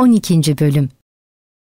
12. Bölüm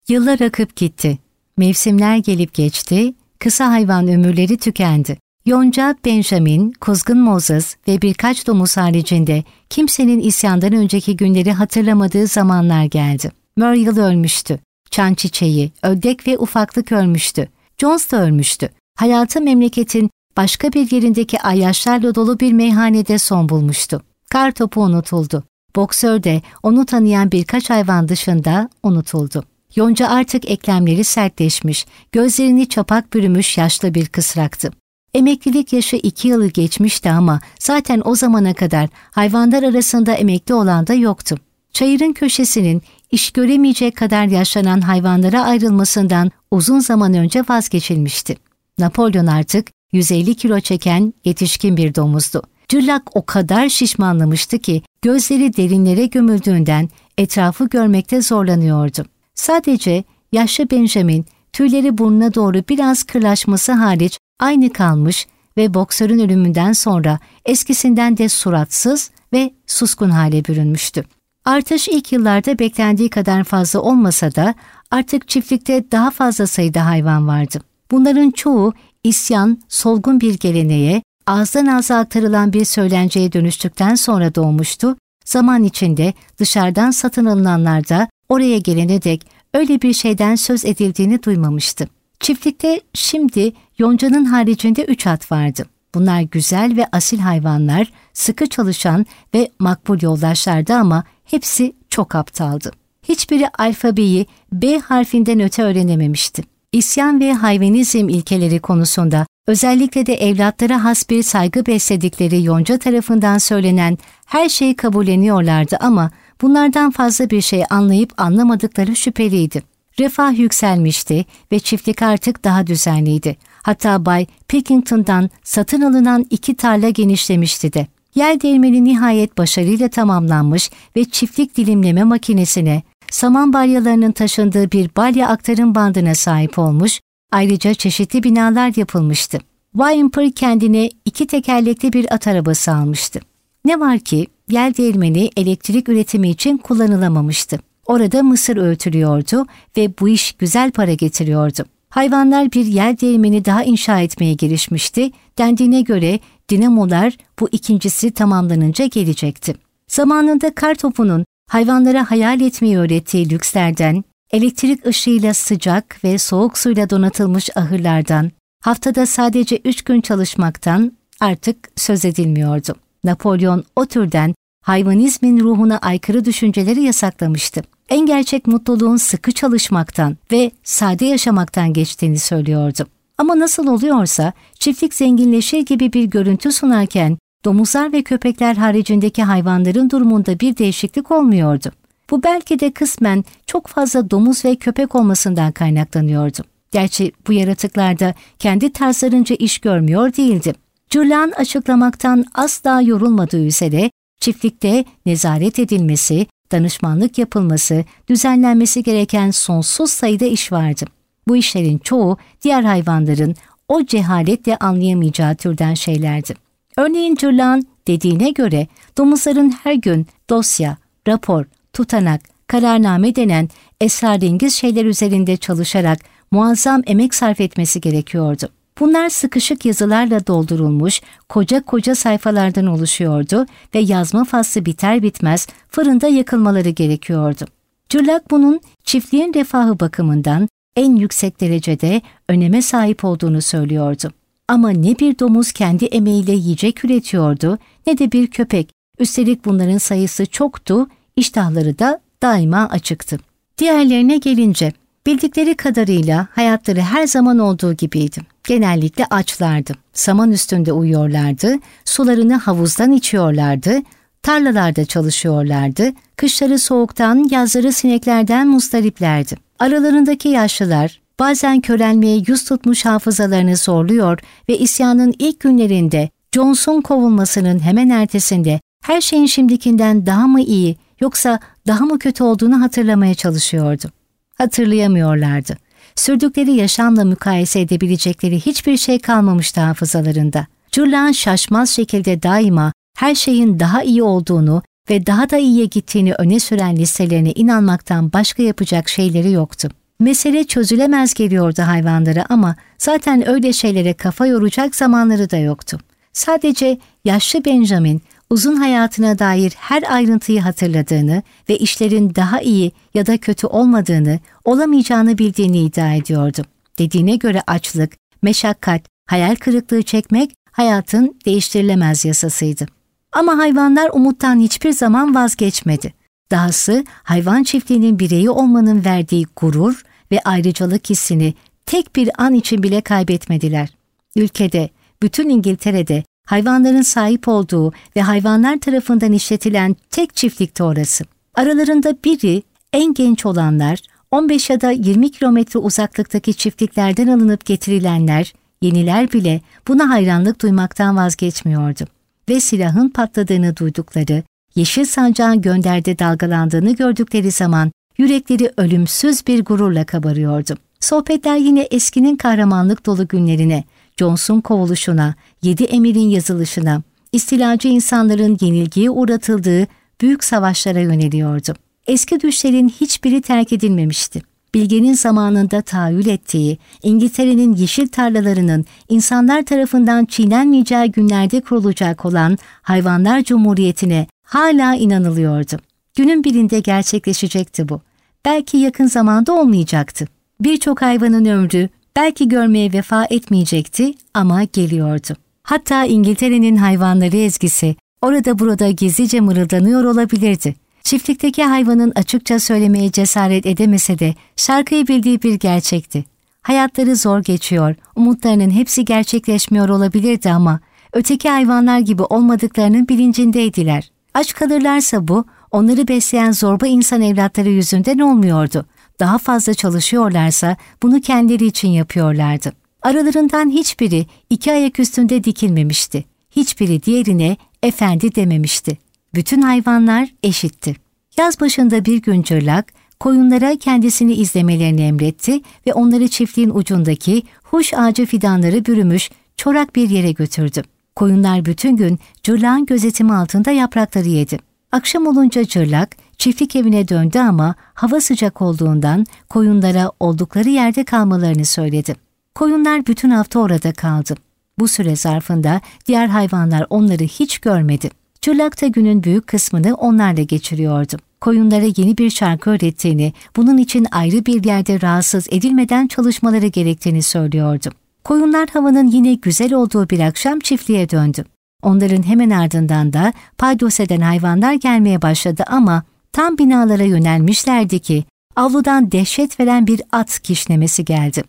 Yıllar akıp gitti. Mevsimler gelip geçti, kısa hayvan ömürleri tükendi. Yonca, Benjamin, Kuzgun Moses ve birkaç domuz haricinde kimsenin isyandan önceki günleri hatırlamadığı zamanlar geldi. Muriel ölmüştü. Çan çiçeği, ördek ve ufaklık ölmüştü. Jones da ölmüştü. Hayatı memleketin başka bir yerindeki ayyaşlarla dolu bir meyhanede son bulmuştu. Kar topu unutuldu. Boksör de onu tanıyan birkaç hayvan dışında unutuldu. Yonca artık eklemleri sertleşmiş, gözlerini çapak bürümüş yaşlı bir kısraktı. Emeklilik yaşı iki yılı geçmişti ama zaten o zamana kadar hayvanlar arasında emekli olan da yoktu. Çayırın köşesinin iş göremeyecek kadar yaşlanan hayvanlara ayrılmasından uzun zaman önce vazgeçilmişti. Napolyon artık 150 kilo çeken yetişkin bir domuzdu. Cırlak o kadar şişmanlamıştı ki gözleri derinlere gömüldüğünden etrafı görmekte zorlanıyordu. Sadece yaşlı Benjamin tüyleri burnuna doğru biraz kırlaşması hariç aynı kalmış ve boksörün ölümünden sonra eskisinden de suratsız ve suskun hale bürünmüştü. Artış ilk yıllarda beklendiği kadar fazla olmasa da artık çiftlikte daha fazla sayıda hayvan vardı. Bunların çoğu isyan, solgun bir geleneğe, ağızdan ağza aktarılan bir söylenceye dönüştükten sonra doğmuştu, zaman içinde dışarıdan satın alınanlar da oraya gelene dek öyle bir şeyden söz edildiğini duymamıştı. Çiftlikte şimdi yoncanın haricinde üç at vardı. Bunlar güzel ve asil hayvanlar, sıkı çalışan ve makbul yoldaşlardı ama hepsi çok aptaldı. Hiçbiri alfabeyi B harfinden öte öğrenememişti. İsyan ve hayvanizm ilkeleri konusunda özellikle de evlatlara has bir saygı besledikleri Yonca tarafından söylenen her şeyi kabulleniyorlardı ama bunlardan fazla bir şey anlayıp anlamadıkları şüpheliydi. Refah yükselmişti ve çiftlik artık daha düzenliydi. Hatta Bay Pilkington'dan satın alınan iki tarla genişlemişti de. Yer değirmeni nihayet başarıyla tamamlanmış ve çiftlik dilimleme makinesine, saman balyalarının taşındığı bir balya aktarım bandına sahip olmuş, ayrıca çeşitli binalar yapılmıştı. Wimper kendine iki tekerlekli bir at arabası almıştı. Ne var ki yel değirmeni elektrik üretimi için kullanılamamıştı. Orada mısır öğütülüyordu ve bu iş güzel para getiriyordu. Hayvanlar bir yer değirmeni daha inşa etmeye girişmişti. Dendiğine göre dinamolar bu ikincisi tamamlanınca gelecekti. Zamanında kar topunun hayvanlara hayal etmeyi öğrettiği lükslerden, elektrik ışığıyla sıcak ve soğuk suyla donatılmış ahırlardan, haftada sadece üç gün çalışmaktan artık söz edilmiyordu. Napolyon o türden hayvanizmin ruhuna aykırı düşünceleri yasaklamıştı. En gerçek mutluluğun sıkı çalışmaktan ve sade yaşamaktan geçtiğini söylüyordu. Ama nasıl oluyorsa çiftlik zenginleşir gibi bir görüntü sunarken domuzlar ve köpekler haricindeki hayvanların durumunda bir değişiklik olmuyordu. Bu belki de kısmen çok fazla domuz ve köpek olmasından kaynaklanıyordu. Gerçi bu yaratıklar da kendi tarzlarınca iş görmüyor değildi. Cürlan açıklamaktan asla yorulmadığı üzere çiftlikte nezaret edilmesi, danışmanlık yapılması, düzenlenmesi gereken sonsuz sayıda iş vardı. Bu işlerin çoğu diğer hayvanların o cehaletle anlayamayacağı türden şeylerdi. Örneğin Cürlan dediğine göre domuzların her gün dosya, rapor, tutanak, kararname denen esrarengiz şeyler üzerinde çalışarak muazzam emek sarf etmesi gerekiyordu. Bunlar sıkışık yazılarla doldurulmuş koca koca sayfalardan oluşuyordu ve yazma faslı biter bitmez fırında yakılmaları gerekiyordu. Cürlak bunun çiftliğin refahı bakımından en yüksek derecede öneme sahip olduğunu söylüyordu. Ama ne bir domuz kendi emeğiyle yiyecek üretiyordu ne de bir köpek. Üstelik bunların sayısı çoktu, iştahları da daima açıktı. Diğerlerine gelince bildikleri kadarıyla hayatları her zaman olduğu gibiydi. Genellikle açlardı. Saman üstünde uyuyorlardı, sularını havuzdan içiyorlardı, tarlalarda çalışıyorlardı, kışları soğuktan, yazları sineklerden mustariplerdi. Aralarındaki yaşlılar bazen körelmeye yüz tutmuş hafızalarını zorluyor ve isyanın ilk günlerinde Johnson kovulmasının hemen ertesinde her şeyin şimdikinden daha mı iyi yoksa daha mı kötü olduğunu hatırlamaya çalışıyordu. Hatırlayamıyorlardı. Sürdükleri yaşamla mukayese edebilecekleri hiçbir şey kalmamıştı hafızalarında. Curlan şaşmaz şekilde daima her şeyin daha iyi olduğunu ve daha da iyiye gittiğini öne süren listelerine inanmaktan başka yapacak şeyleri yoktu. Mesele çözülemez geliyordu hayvanlara ama zaten öyle şeylere kafa yoracak zamanları da yoktu. Sadece yaşlı Benjamin uzun hayatına dair her ayrıntıyı hatırladığını ve işlerin daha iyi ya da kötü olmadığını, olamayacağını bildiğini iddia ediyordu. Dediğine göre açlık, meşakkat, hayal kırıklığı çekmek hayatın değiştirilemez yasasıydı. Ama hayvanlar umuttan hiçbir zaman vazgeçmedi. Dahası hayvan çiftliğinin bireyi olmanın verdiği gurur ve ayrıcalık hissini tek bir an için bile kaybetmediler. Ülkede, bütün İngiltere'de hayvanların sahip olduğu ve hayvanlar tarafından işletilen tek çiftlikti orası. Aralarında biri en genç olanlar, 15 ya da 20 kilometre uzaklıktaki çiftliklerden alınıp getirilenler, yeniler bile buna hayranlık duymaktan vazgeçmiyordu. Ve silahın patladığını duydukları, yeşil sancağın gönderde dalgalandığını gördükleri zaman yürekleri ölümsüz bir gururla kabarıyordu. Sohbetler yine eskinin kahramanlık dolu günlerine, Jones'un kovuluşuna, yedi emirin yazılışına, istilacı insanların yenilgiye uğratıldığı büyük savaşlara yöneliyordu. Eski düşlerin hiçbiri terk edilmemişti. Bilgenin zamanında tahayyül ettiği, İngiltere'nin yeşil tarlalarının insanlar tarafından çiğnenmeyeceği günlerde kurulacak olan Hayvanlar Cumhuriyeti'ne hala inanılıyordu. Günün birinde gerçekleşecekti bu. Belki yakın zamanda olmayacaktı. Birçok hayvanın ömrü belki görmeye vefa etmeyecekti ama geliyordu. Hatta İngiltere'nin hayvanları ezgisi orada burada gizlice mırıldanıyor olabilirdi. Çiftlikteki hayvanın açıkça söylemeye cesaret edemese de şarkıyı bildiği bir gerçekti. Hayatları zor geçiyor, umutlarının hepsi gerçekleşmiyor olabilirdi ama öteki hayvanlar gibi olmadıklarının bilincindeydiler. Aç kalırlarsa bu, onları besleyen zorba insan evlatları yüzünden olmuyordu. Daha fazla çalışıyorlarsa bunu kendileri için yapıyorlardı. Aralarından hiçbiri iki ayak üstünde dikilmemişti. Hiçbiri diğerine efendi dememişti. Bütün hayvanlar eşitti. Yaz başında bir gün cırlak, koyunlara kendisini izlemelerini emretti ve onları çiftliğin ucundaki huş ağacı fidanları bürümüş çorak bir yere götürdü. Koyunlar bütün gün cırlağın gözetimi altında yaprakları yedi. Akşam olunca cırlak çiftlik evine döndü ama hava sıcak olduğundan koyunlara oldukları yerde kalmalarını söyledi. Koyunlar bütün hafta orada kaldı. Bu süre zarfında diğer hayvanlar onları hiç görmedi. Cırlak da günün büyük kısmını onlarla geçiriyordu. Koyunlara yeni bir şarkı öğrettiğini, bunun için ayrı bir yerde rahatsız edilmeden çalışmaları gerektiğini söylüyordu. Koyunlar havanın yine güzel olduğu bir akşam çiftliğe döndü. Onların hemen ardından da paydos eden hayvanlar gelmeye başladı ama tam binalara yönelmişlerdi ki avludan dehşet veren bir at kişnemesi geldi.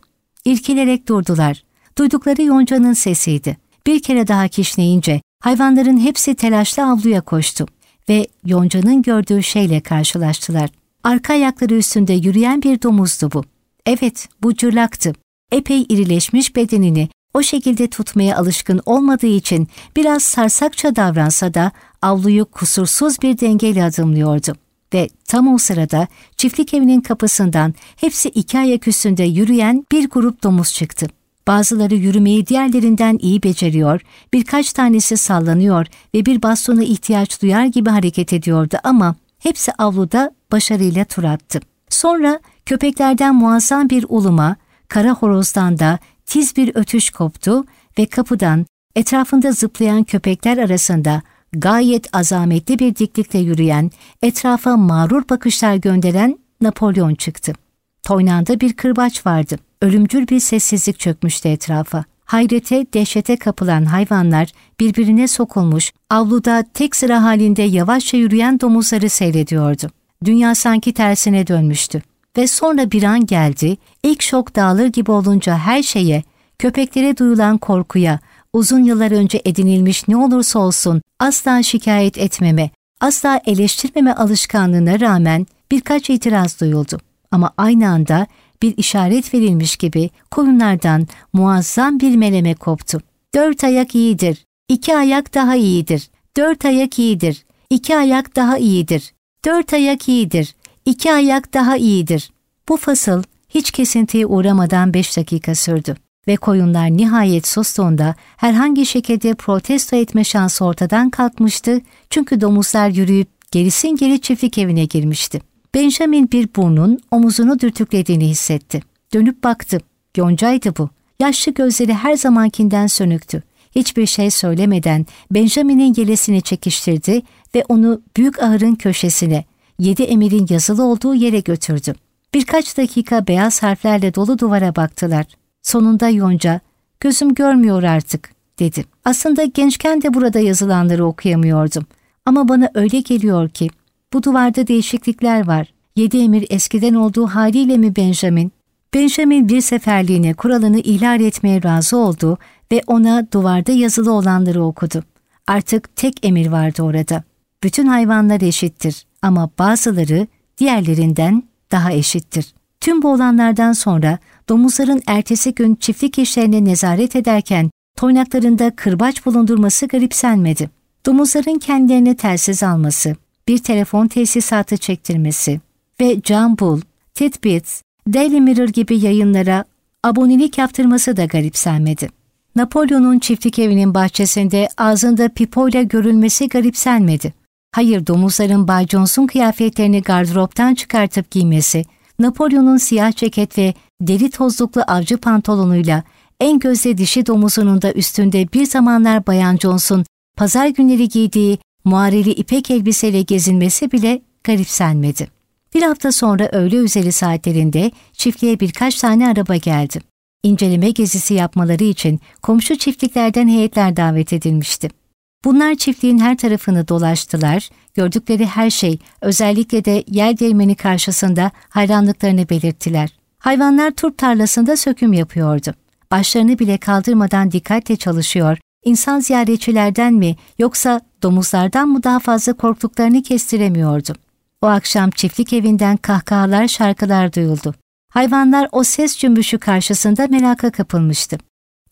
İrkilerek durdular. Duydukları yoncanın sesiydi. Bir kere daha kişneyince hayvanların hepsi telaşla avluya koştu ve yoncanın gördüğü şeyle karşılaştılar. Arka ayakları üstünde yürüyen bir domuzdu bu. Evet, bu cırlaktı. Epey irileşmiş bedenini o şekilde tutmaya alışkın olmadığı için biraz sarsakça davransa da avluyu kusursuz bir dengeyle adımlıyordu. Ve tam o sırada çiftlik evinin kapısından hepsi iki ayak üstünde yürüyen bir grup domuz çıktı. Bazıları yürümeyi diğerlerinden iyi beceriyor, birkaç tanesi sallanıyor ve bir bastona ihtiyaç duyar gibi hareket ediyordu ama hepsi avluda başarıyla tur attı. Sonra köpeklerden muazzam bir uluma, kara horozdan da tiz bir ötüş koptu ve kapıdan etrafında zıplayan köpekler arasında gayet azametli bir diklikle yürüyen, etrafa mağrur bakışlar gönderen Napolyon çıktı. Toynağında bir kırbaç vardı. Ölümcül bir sessizlik çökmüştü etrafa. Hayrete, dehşete kapılan hayvanlar birbirine sokulmuş, avluda tek sıra halinde yavaşça yürüyen domuzları seyrediyordu. Dünya sanki tersine dönmüştü. Ve sonra bir an geldi, ilk şok dağılır gibi olunca her şeye, köpeklere duyulan korkuya, uzun yıllar önce edinilmiş ne olursa olsun asla şikayet etmeme, asla eleştirmeme alışkanlığına rağmen birkaç itiraz duyuldu. Ama aynı anda bir işaret verilmiş gibi koyunlardan muazzam bir meleme koptu. Dört ayak iyidir, iki ayak daha iyidir, dört ayak iyidir, iki ayak daha iyidir, dört ayak iyidir, iki ayak daha iyidir. Bu fasıl hiç kesintiye uğramadan beş dakika sürdü ve koyunlar nihayet sustuğunda herhangi şekilde protesto etme şansı ortadan kalkmıştı çünkü domuzlar yürüyüp gerisin geri çiftlik evine girmişti. Benjamin bir burnun omuzunu dürtüklediğini hissetti. Dönüp baktı. Yonca'ydı bu. Yaşlı gözleri her zamankinden sönüktü. Hiçbir şey söylemeden Benjamin'in yelesini çekiştirdi ve onu büyük ahırın köşesine, yedi emirin yazılı olduğu yere götürdü. Birkaç dakika beyaz harflerle dolu duvara baktılar. Sonunda Yonca, gözüm görmüyor artık, dedi. Aslında gençken de burada yazılanları okuyamıyordum. Ama bana öyle geliyor ki, bu duvarda değişiklikler var. Yedi emir eskiden olduğu haliyle mi Benjamin? Benjamin bir seferliğine kuralını ihlal etmeye razı oldu ve ona duvarda yazılı olanları okudu. Artık tek emir vardı orada. Bütün hayvanlar eşittir ama bazıları diğerlerinden daha eşittir. Tüm bu olanlardan sonra domuzların ertesi gün çiftlik işlerine nezaret ederken toynaklarında kırbaç bulundurması garipsenmedi. Domuzların kendilerine telsiz alması, bir telefon tesisatı çektirmesi ve John Bull, Titbits, Daily Mirror gibi yayınlara abonelik yaptırması da garipsenmedi. Napolyon'un çiftlik evinin bahçesinde ağzında pipoyla görülmesi garipsenmedi. Hayır domuzların Bay Jones'un kıyafetlerini gardıroptan çıkartıp giymesi, Napolyon'un siyah ceket ve deri tozluklu avcı pantolonuyla en gözde dişi domuzunun da üstünde bir zamanlar Bayan Jones'un pazar günleri giydiği muareli ipek elbiseyle gezinmesi bile garipsenmedi. Bir hafta sonra öğle üzeri saatlerinde çiftliğe birkaç tane araba geldi. İnceleme gezisi yapmaları için komşu çiftliklerden heyetler davet edilmişti. Bunlar çiftliğin her tarafını dolaştılar, gördükleri her şey, özellikle de yer değirmeni karşısında hayranlıklarını belirttiler. Hayvanlar turp tarlasında söküm yapıyordu. Başlarını bile kaldırmadan dikkatle çalışıyor, insan ziyaretçilerden mi yoksa domuzlardan mı daha fazla korktuklarını kestiremiyordu. O akşam çiftlik evinden kahkahalar şarkılar duyuldu. Hayvanlar o ses cümbüşü karşısında meraka kapılmıştı.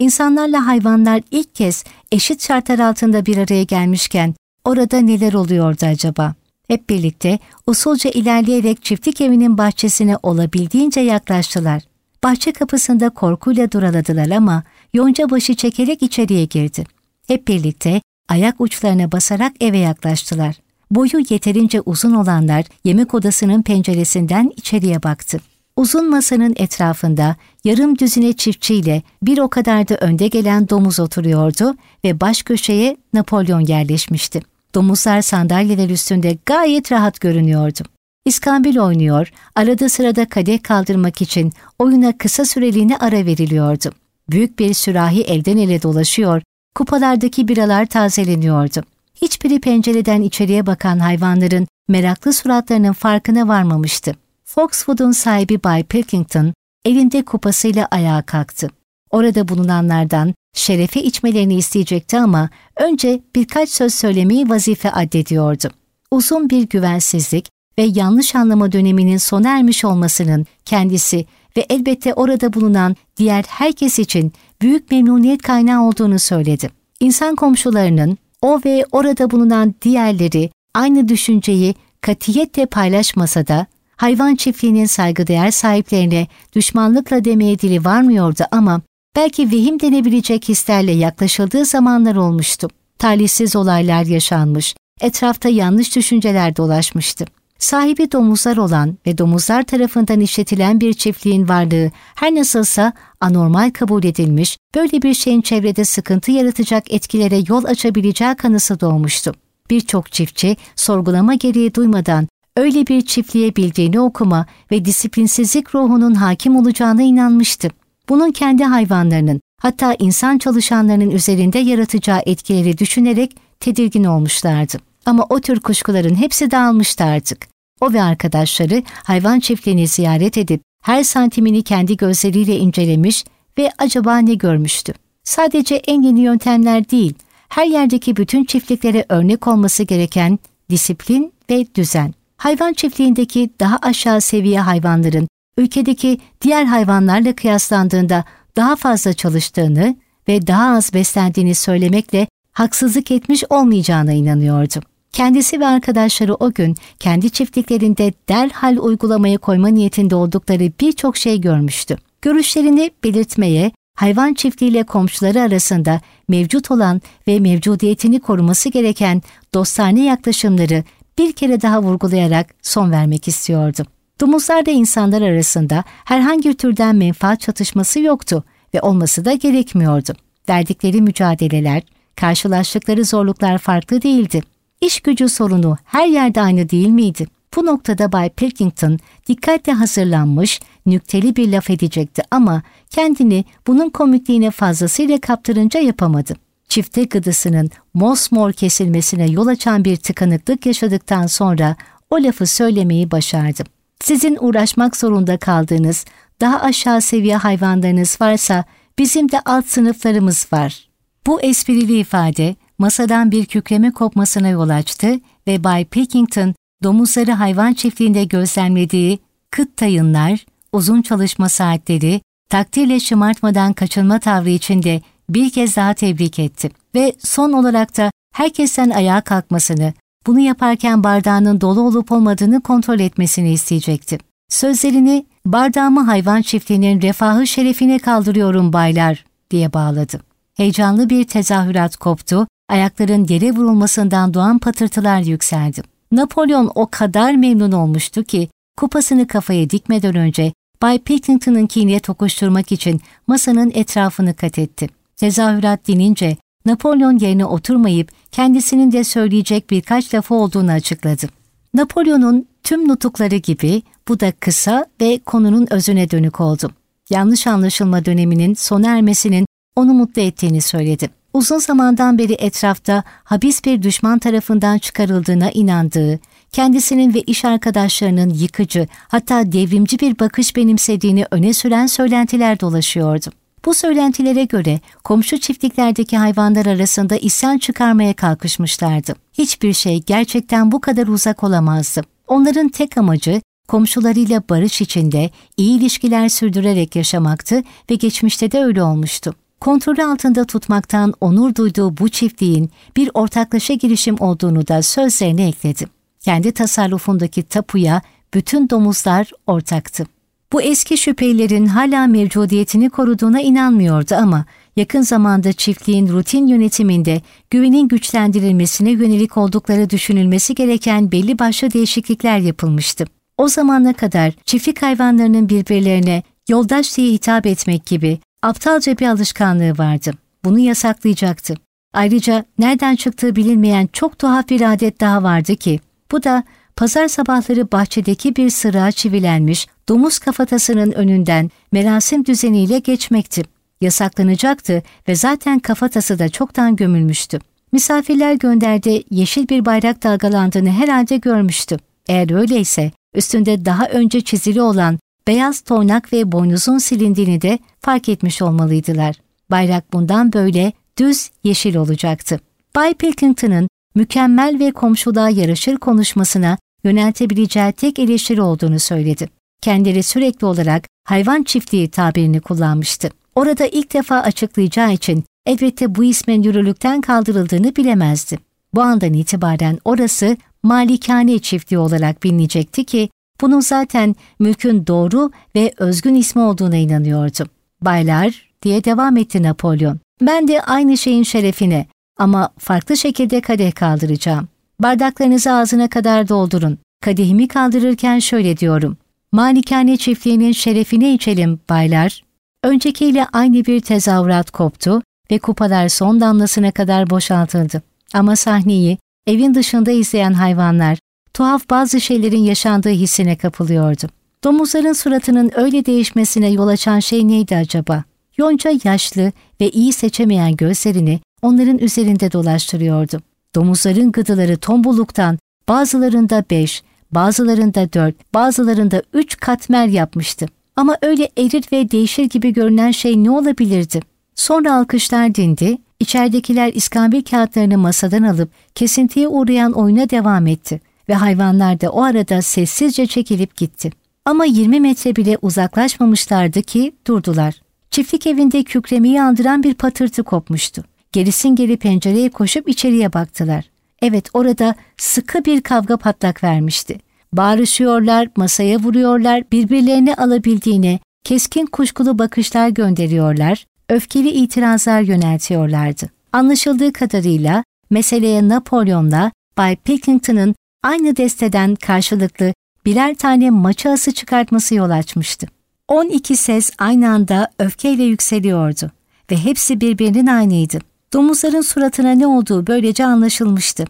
İnsanlarla hayvanlar ilk kez eşit şartlar altında bir araya gelmişken orada neler oluyordu acaba? Hep birlikte usulca ilerleyerek çiftlik evinin bahçesine olabildiğince yaklaştılar. Bahçe kapısında korkuyla duraladılar ama yonca başı çekerek içeriye girdi. Hep birlikte ayak uçlarına basarak eve yaklaştılar. Boyu yeterince uzun olanlar yemek odasının penceresinden içeriye baktı. Uzun masanın etrafında yarım düzine çiftçiyle bir o kadar da önde gelen domuz oturuyordu ve baş köşeye Napolyon yerleşmişti. Domuzlar sandalyeler üstünde gayet rahat görünüyordu. İskambil oynuyor, arada sırada kadeh kaldırmak için oyuna kısa süreliğine ara veriliyordu. Büyük bir sürahi elden ele dolaşıyor, kupalardaki biralar tazeleniyordu. Hiçbiri pencereden içeriye bakan hayvanların meraklı suratlarının farkına varmamıştı. Foxwood'un sahibi Bay Pilkington elinde kupasıyla ayağa kalktı. Orada bulunanlardan şerefe içmelerini isteyecekti ama önce birkaç söz söylemeyi vazife addediyordu. Uzun bir güvensizlik ve yanlış anlama döneminin sona ermiş olmasının kendisi ve elbette orada bulunan diğer herkes için büyük memnuniyet kaynağı olduğunu söyledi. İnsan komşularının o ve orada bulunan diğerleri aynı düşünceyi katiyetle paylaşmasa da hayvan çiftliğinin saygıdeğer sahiplerine düşmanlıkla demeye dili varmıyordu ama belki vehim denebilecek hislerle yaklaşıldığı zamanlar olmuştu. Talihsiz olaylar yaşanmış, etrafta yanlış düşünceler dolaşmıştı. Sahibi domuzlar olan ve domuzlar tarafından işletilen bir çiftliğin varlığı her nasılsa anormal kabul edilmiş, böyle bir şeyin çevrede sıkıntı yaratacak etkilere yol açabileceği kanısı doğmuştu. Birçok çiftçi sorgulama gereği duymadan öyle bir çiftliğe bildiğini okuma ve disiplinsizlik ruhunun hakim olacağına inanmıştı. Bunun kendi hayvanlarının hatta insan çalışanlarının üzerinde yaratacağı etkileri düşünerek tedirgin olmuşlardı. Ama o tür kuşkuların hepsi dağılmıştı artık. O ve arkadaşları hayvan çiftliğini ziyaret edip her santimini kendi gözleriyle incelemiş ve acaba ne görmüştü? Sadece en yeni yöntemler değil, her yerdeki bütün çiftliklere örnek olması gereken disiplin ve düzen. Hayvan çiftliğindeki daha aşağı seviye hayvanların ülkedeki diğer hayvanlarla kıyaslandığında daha fazla çalıştığını ve daha az beslendiğini söylemekle haksızlık etmiş olmayacağına inanıyordu. Kendisi ve arkadaşları o gün kendi çiftliklerinde derhal uygulamaya koyma niyetinde oldukları birçok şey görmüştü. Görüşlerini belirtmeye, hayvan çiftliğiyle komşuları arasında mevcut olan ve mevcudiyetini koruması gereken dostane yaklaşımları bir kere daha vurgulayarak son vermek istiyordu. Domuzlar da insanlar arasında herhangi türden menfaat çatışması yoktu ve olması da gerekmiyordu. Verdikleri mücadeleler, karşılaştıkları zorluklar farklı değildi. İş gücü sorunu her yerde aynı değil miydi? Bu noktada Bay Pilkington dikkatle hazırlanmış, nükteli bir laf edecekti ama kendini bunun komikliğine fazlasıyla kaptırınca yapamadı. Çifte gıdısının mosmor kesilmesine yol açan bir tıkanıklık yaşadıktan sonra o lafı söylemeyi başardı. Sizin uğraşmak zorunda kaldığınız daha aşağı seviye hayvanlarınız varsa bizim de alt sınıflarımız var. Bu esprili ifade masadan bir kükreme kopmasına yol açtı ve Bay Pilkington domuzları hayvan çiftliğinde gözlemlediği kıt tayınlar, uzun çalışma saatleri, takdirle şımartmadan kaçınma tavrı içinde bir kez daha tebrik etti. Ve son olarak da herkesten ayağa kalkmasını, bunu yaparken bardağının dolu olup olmadığını kontrol etmesini isteyecekti. Sözlerini bardağımı hayvan çiftliğinin refahı şerefine kaldırıyorum baylar diye bağladı. Heyecanlı bir tezahürat koptu, ayakların yere vurulmasından doğan patırtılar yükseldi. Napolyon o kadar memnun olmuştu ki kupasını kafaya dikmeden önce Bay Pilkington'ınkine tokuşturmak için masanın etrafını kat etti. Tezahürat dinince Napolyon yerine oturmayıp kendisinin de söyleyecek birkaç lafı olduğunu açıkladı. Napolyon'un tüm nutukları gibi bu da kısa ve konunun özüne dönük oldu. Yanlış anlaşılma döneminin sona ermesinin onu mutlu ettiğini söyledi. Uzun zamandan beri etrafta habis bir düşman tarafından çıkarıldığına inandığı, kendisinin ve iş arkadaşlarının yıkıcı hatta devrimci bir bakış benimsediğini öne süren söylentiler dolaşıyordu. Bu söylentilere göre komşu çiftliklerdeki hayvanlar arasında isyan çıkarmaya kalkışmışlardı. Hiçbir şey gerçekten bu kadar uzak olamazdı. Onların tek amacı komşularıyla barış içinde iyi ilişkiler sürdürerek yaşamaktı ve geçmişte de öyle olmuştu. Kontrolü altında tutmaktan onur duyduğu bu çiftliğin bir ortaklaşa girişim olduğunu da sözlerine ekledi. Kendi tasarrufundaki tapuya bütün domuzlar ortaktı. Bu eski şüphelerin hala mevcudiyetini koruduğuna inanmıyordu ama yakın zamanda çiftliğin rutin yönetiminde güvenin güçlendirilmesine yönelik oldukları düşünülmesi gereken belli başlı değişiklikler yapılmıştı. O zamana kadar çiftlik hayvanlarının birbirlerine yoldaş diye hitap etmek gibi aptalca bir alışkanlığı vardı. Bunu yasaklayacaktı. Ayrıca nereden çıktığı bilinmeyen çok tuhaf bir adet daha vardı ki, bu da pazar sabahları bahçedeki bir sırağa çivilenmiş domuz kafatasının önünden merasim düzeniyle geçmekti. Yasaklanacaktı ve zaten kafatası da çoktan gömülmüştü. Misafirler gönderdi yeşil bir bayrak dalgalandığını herhalde görmüştü. Eğer öyleyse üstünde daha önce çizili olan beyaz toynak ve boynuzun silindiğini de fark etmiş olmalıydılar. Bayrak bundan böyle düz yeşil olacaktı. Bay Pilkington'ın mükemmel ve komşuluğa yarışır konuşmasına yöneltebileceği tek eleştiri olduğunu söyledi. Kendileri sürekli olarak hayvan çiftliği tabirini kullanmıştı. Orada ilk defa açıklayacağı için elbette bu ismin yürürlükten kaldırıldığını bilemezdi. Bu andan itibaren orası malikane çiftliği olarak bilinecekti ki bunun zaten mülkün doğru ve özgün ismi olduğuna inanıyordu. Baylar diye devam etti Napolyon. Ben de aynı şeyin şerefine ama farklı şekilde kadeh kaldıracağım. Bardaklarınızı ağzına kadar doldurun. Kadehimi kaldırırken şöyle diyorum. Malikane çiftliğinin şerefine içelim baylar. Öncekiyle aynı bir tezahürat koptu ve kupalar son damlasına kadar boşaltıldı. Ama sahneyi evin dışında izleyen hayvanlar tuhaf bazı şeylerin yaşandığı hissine kapılıyordu. Domuzların suratının öyle değişmesine yol açan şey neydi acaba? Yonca yaşlı ve iyi seçemeyen gözlerini onların üzerinde dolaştırıyordu. Domuzların gıdıları tombuluktan bazılarında beş, bazılarında dört, bazılarında üç katmer yapmıştı. Ama öyle erir ve değişir gibi görünen şey ne olabilirdi? Sonra alkışlar dindi, içeridekiler iskambil kağıtlarını masadan alıp kesintiye uğrayan oyuna devam etti ve hayvanlar da o arada sessizce çekilip gitti. Ama 20 metre bile uzaklaşmamışlardı ki durdular. Çiftlik evinde kükremeyi andıran bir patırtı kopmuştu. Gerisin geri pencereye koşup içeriye baktılar. Evet orada sıkı bir kavga patlak vermişti. Bağırışıyorlar, masaya vuruyorlar, birbirlerini alabildiğine keskin kuşkulu bakışlar gönderiyorlar, öfkeli itirazlar yöneltiyorlardı. Anlaşıldığı kadarıyla meseleye Napolyon'la Bay Pilkington'ın aynı desteden karşılıklı birer tane maça ası çıkartması yol açmıştı. 12 ses aynı anda öfkeyle yükseliyordu ve hepsi birbirinin aynıydı. Domuzların suratına ne olduğu böylece anlaşılmıştı.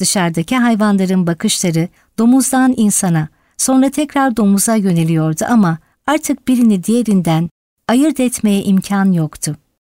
Dışarıdaki hayvanların bakışları domuzdan insana, sonra tekrar domuza yöneliyordu ama artık birini diğerinden ayırt etmeye imkan yoktu.